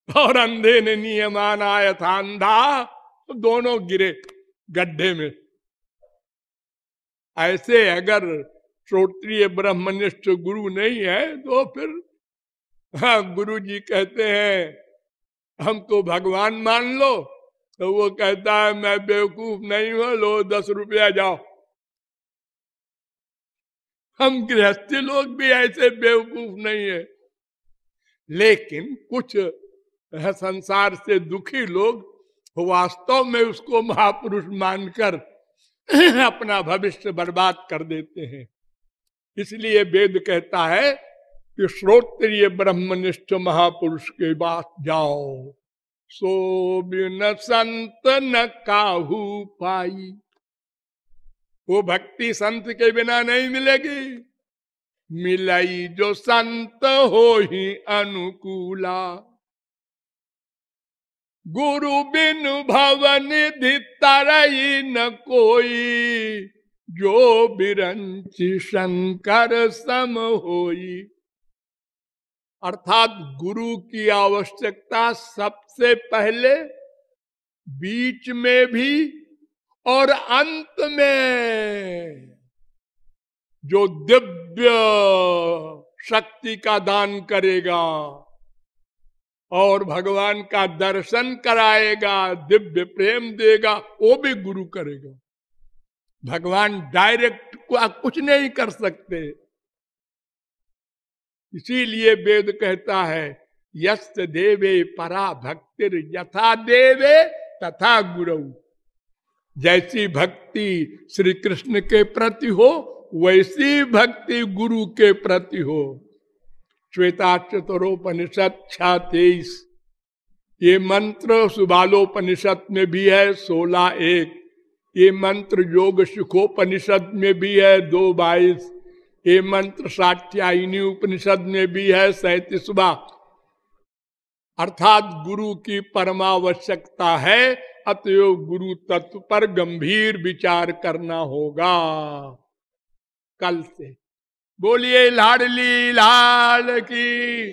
और अंधे ने नियमान आया था अंधा तो दोनों गिरे गड्ढे में। ऐसे अगर श्रोत्रिय ब्रह्मनिष्ठ गुरु नहीं है तो फिर हाँ गुरु जी कहते हैं हमको भगवान मान लो। तो वो कहता है, मैं बेवकूफ़ नहीं हूँ, लो, दस रुपया जाओ। हम गृहस्थी लोग भी ऐसे बेवकूफ़ नहीं है। लेकिन कुछ संसार से दुखी लोग वास्तव में उसको महापुरुष मानकर अपना भविष्य बर्बाद कर देते हैं। इसलिए वेद कहता है कि श्रोत्रिय ब्रह्मनिष्ठ महापुरुष के बात जाओ। सो बिन संत न काहू पाई। वो भक्ति संत के बिना नहीं मिलेगी। मिलाई जो संत हो ही अनुकूला। गुरु बिन भवन तरई न कोई, जो बिरंची शंकर सम होई। अर्थात गुरु की आवश्यकता सबसे पहले बीच में भी और अंत में जो दिव्य शक्ति का दान करेगा और भगवान का दर्शन कराएगा, दिव्य प्रेम देगा, वो भी गुरु करेगा। भगवान डायरेक्ट कुछ नहीं कर सकते। इसीलिए वेद कहता है यस्त देवे परा भक्तिर यथा देवे तथा गुरु। जैसी भक्ति श्री कृष्ण के प्रति हो, वैसी भक्ति गुरु के प्रति हो। श्वेता चतुरोपनिषद छा तेईस ये मंत्र सुबालोपनिषद में भी है, सोलह एक। ये मंत्र योग सुखोपनिषद में भी है, दो बाईस। ये मंत्र सात्यायनी उपनिषद में भी है, सैतीसवा। अर्थात गुरु की परमावश्यकता है अतएव गुरु तत्व पर गंभीर विचार करना होगा। कल से बोलिए लाडली लाल की